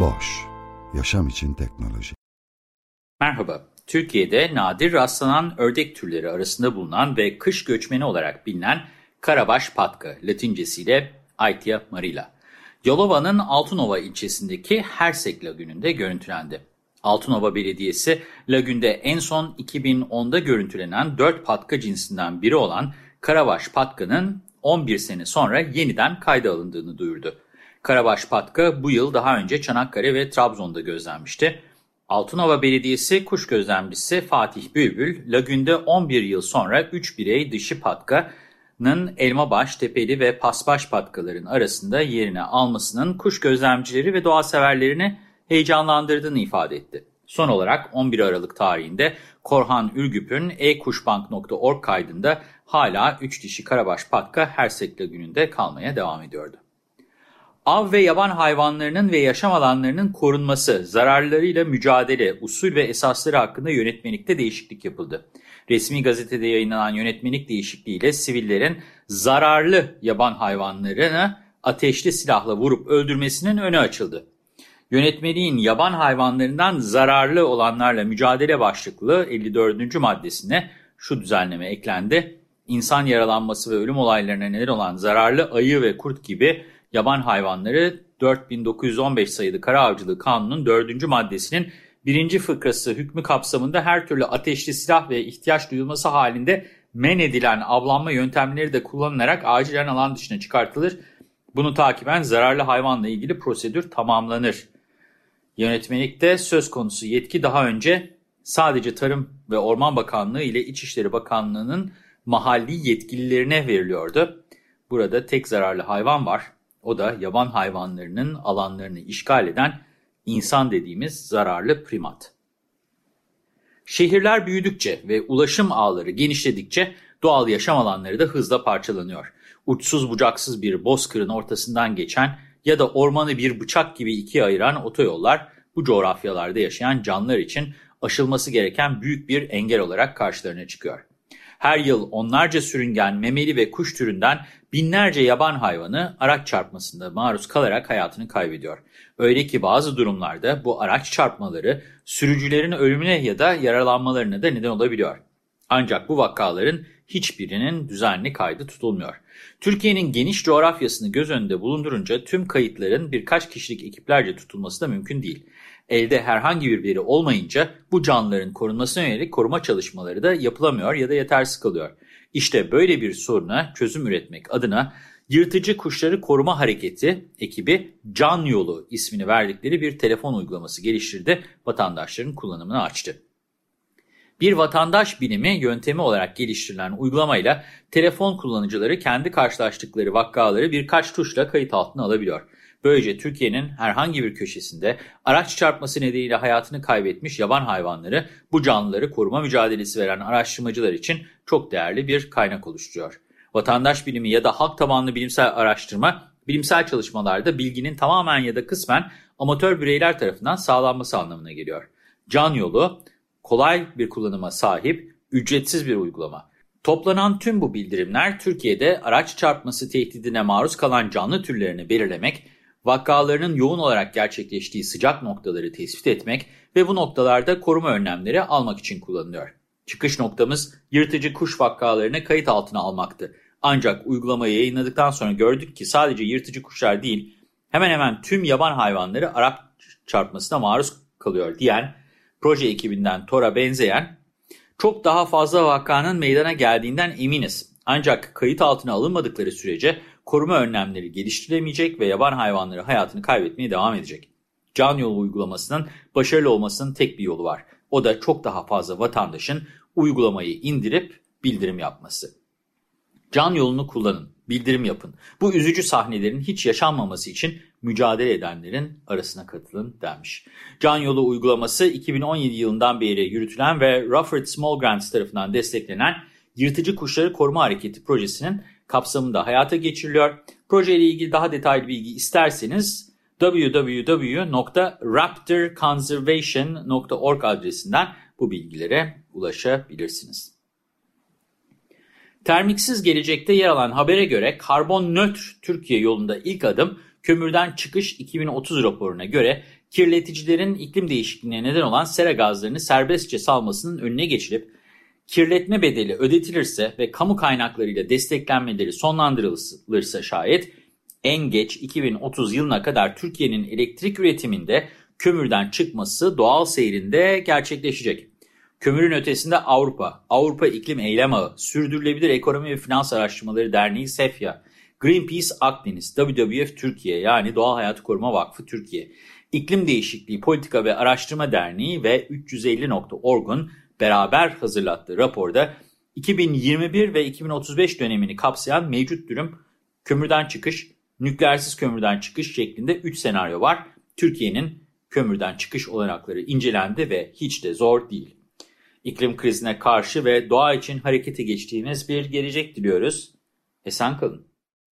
Boş, yaşam için teknoloji. Merhaba, Türkiye'de nadir rastlanan ördek türleri arasında bulunan ve kış göçmeni olarak bilinen karabaş patka, latincesiyle Aetia marila. Yalova'nın Altınova ilçesindeki Hersek Lagünü'nde görüntülendi. Altınova Belediyesi, lagünde en son 2010'da görüntülenen 4 patka cinsinden biri olan Karabaş patkanın 11 sene sonra yeniden kayda alındığını duyurdu. Karabaş patka bu yıl daha önce Çanakkale ve Trabzon'da gözlenmişti. Altınova Belediyesi kuş gözlemcisi Fatih Bülbül, lagünde 11 yıl sonra 3 birey dişi patkanın Elmabaş, Tepeli ve Pasbaş patkaların arasında yerini almasının kuş gözlemcileri ve doğa severlerini heyecanlandırdığını ifade etti. Son olarak 11 Aralık tarihinde Korhan Ürgüp'ün ekuşbank.org kaydında hala 3 dişi karabaş patka Hersek Lagünü'nde kalmaya devam ediyordu. Av ve yaban hayvanlarının ve yaşam alanlarının korunması, zararlarıyla mücadele, usul ve esasları hakkında yönetmelikte değişiklik yapıldı. Resmi gazetede yayınlanan yönetmelik değişikliğiyle sivillerin zararlı yaban hayvanlarını ateşli silahla vurup öldürmesinin önü açıldı. Yönetmeliğin yaban hayvanlarından zararlı olanlarla mücadele başlıklı 54. maddesine şu düzenleme eklendi. İnsan yaralanması ve ölüm olaylarına neden olan zararlı ayı ve kurt gibi yaban hayvanları 4915 sayılı Kara Avcılığı Kanunu'nun 4. maddesinin 1. fıkrası hükmü kapsamında her türlü ateşli silah ve ihtiyaç duyulması halinde men edilen avlanma yöntemleri de kullanılarak acilen alan dışına çıkartılır. Bunu takiben zararlı hayvanla ilgili prosedür tamamlanır. Yönetmelikte söz konusu yetki daha önce sadece Tarım ve Orman Bakanlığı ile İçişleri Bakanlığı'nın mahalli yetkililerine veriliyordu. Burada tek zararlı hayvan var. O da yaban hayvanlarının alanlarını işgal eden insan dediğimiz zararlı primat. Şehirler büyüdükçe ve ulaşım ağları genişledikçe doğal yaşam alanları da hızla parçalanıyor. Uçsuz bucaksız bir bozkırın ortasından geçen ya da ormanı bir bıçak gibi ikiye ayıran otoyollar bu coğrafyalarda yaşayan canlılar için aşılması gereken büyük bir engel olarak karşılarına çıkıyor. Her yıl onlarca sürüngen, memeli ve kuş türünden binlerce yaban hayvanı araç çarpmasında maruz kalarak hayatını kaybediyor. Öyle ki bazı durumlarda bu araç çarpmaları sürücülerin ölümüne ya da yaralanmalarına da neden olabiliyor. Ancak bu vakaların hiçbirinin düzenli kaydı tutulmuyor. Türkiye'nin geniş coğrafyasını göz önünde bulundurunca tüm kayıtların birkaç kişilik ekiplerce tutulması da mümkün değil. Elde herhangi bir veri olmayınca bu canlıların korunmasına yönelik koruma çalışmaları da yapılamıyor ya da yetersiz kalıyor. İşte böyle bir soruna çözüm üretmek adına Yırtıcı Kuşları Koruma Hareketi ekibi Can Yolu ismini verdikleri bir telefon uygulaması geliştirdi, vatandaşların kullanımını açtı. Bir vatandaş bilimi yöntemi olarak geliştirilen uygulamayla telefon kullanıcıları kendi karşılaştıkları vakaları birkaç tuşla kayıt altına alabiliyor. Böylece Türkiye'nin herhangi bir köşesinde araç çarpması nedeniyle hayatını kaybetmiş yaban hayvanları bu canlıları koruma mücadelesi veren araştırmacılar için çok değerli bir kaynak oluşturuyor. Vatandaş bilimi ya da halk tabanlı bilimsel araştırma, bilimsel çalışmalarda bilginin tamamen ya da kısmen amatör bireyler tarafından sağlanması anlamına geliyor. Can yolu, kolay bir kullanıma sahip, ücretsiz bir uygulama. Toplanan tüm bu bildirimler Türkiye'de araç çarpması tehdidine maruz kalan canlı türlerini belirlemek, vakalarının yoğun olarak gerçekleştiği sıcak noktaları tespit etmek ve bu noktalarda koruma önlemleri almak için kullanılıyor. Çıkış noktamız yırtıcı kuş vakalarını kayıt altına almaktı. Ancak uygulamayı yayınladıktan sonra gördük ki sadece yırtıcı kuşlar değil, hemen hemen tüm yaban hayvanları araç çarpmasına maruz kalıyor diyen proje ekibinden TOR'a benzeyen çok daha fazla vakanın meydana geldiğinden eminiz. Ancak kayıt altına alınmadıkları sürece koruma önlemleri geliştirilemeyecek ve yaban hayvanları hayatını kaybetmeye devam edecek. Can yolu uygulamasının başarılı olmasının tek bir yolu var. O da çok daha fazla vatandaşın uygulamayı indirip bildirim yapması. Can yolunu kullanın, bildirim yapın. Bu üzücü sahnelerin hiç yaşanmaması için mücadele edenlerin arasına katılın denmiş. Can yolu uygulaması 2017 yılından beri yürütülen ve Rufford Small Grants tarafından desteklenen Yırtıcı Kuşları Koruma Hareketi projesinin kapsamında hayata geçiriliyor. Projeyle ilgili daha detaylı bilgi isterseniz www.raptorconservation.org adresinden bu bilgilere ulaşabilirsiniz. Termiksiz gelecekte yer alan habere göre karbon nötr Türkiye yolunda ilk adım kömürden çıkış 2030 raporuna göre kirleticilerin iklim değişikliğine neden olan sera gazlarını serbestçe salmasının önüne geçilip kirletme bedeli ödetilirse ve kamu kaynaklarıyla desteklenmeleri sonlandırılırsa şayet en geç 2030 yılına kadar Türkiye'nin elektrik üretiminde kömürden çıkması doğal seyrinde gerçekleşecek. Kömürün ötesinde Avrupa, Avrupa İklim Eylem Ağı, Sürdürülebilir Ekonomi ve Finans Araştırmaları Derneği SEFYA, Greenpeace Akdeniz, WWF Türkiye yani Doğal Hayatı Koruma Vakfı Türkiye, İklim Değişikliği Politika ve Araştırma Derneği ve 350.org'un beraber hazırlattığı raporda 2021 ve 2035 dönemini kapsayan mevcut durum kömürden çıkış, nükleersiz kömürden çıkış şeklinde 3 senaryo var. Türkiye'nin kömürden çıkış olanakları incelendi ve hiç de zor değil. İklim krizine karşı ve doğa için harekete geçtiğimiz bir gelecek diliyoruz. Esen kalın.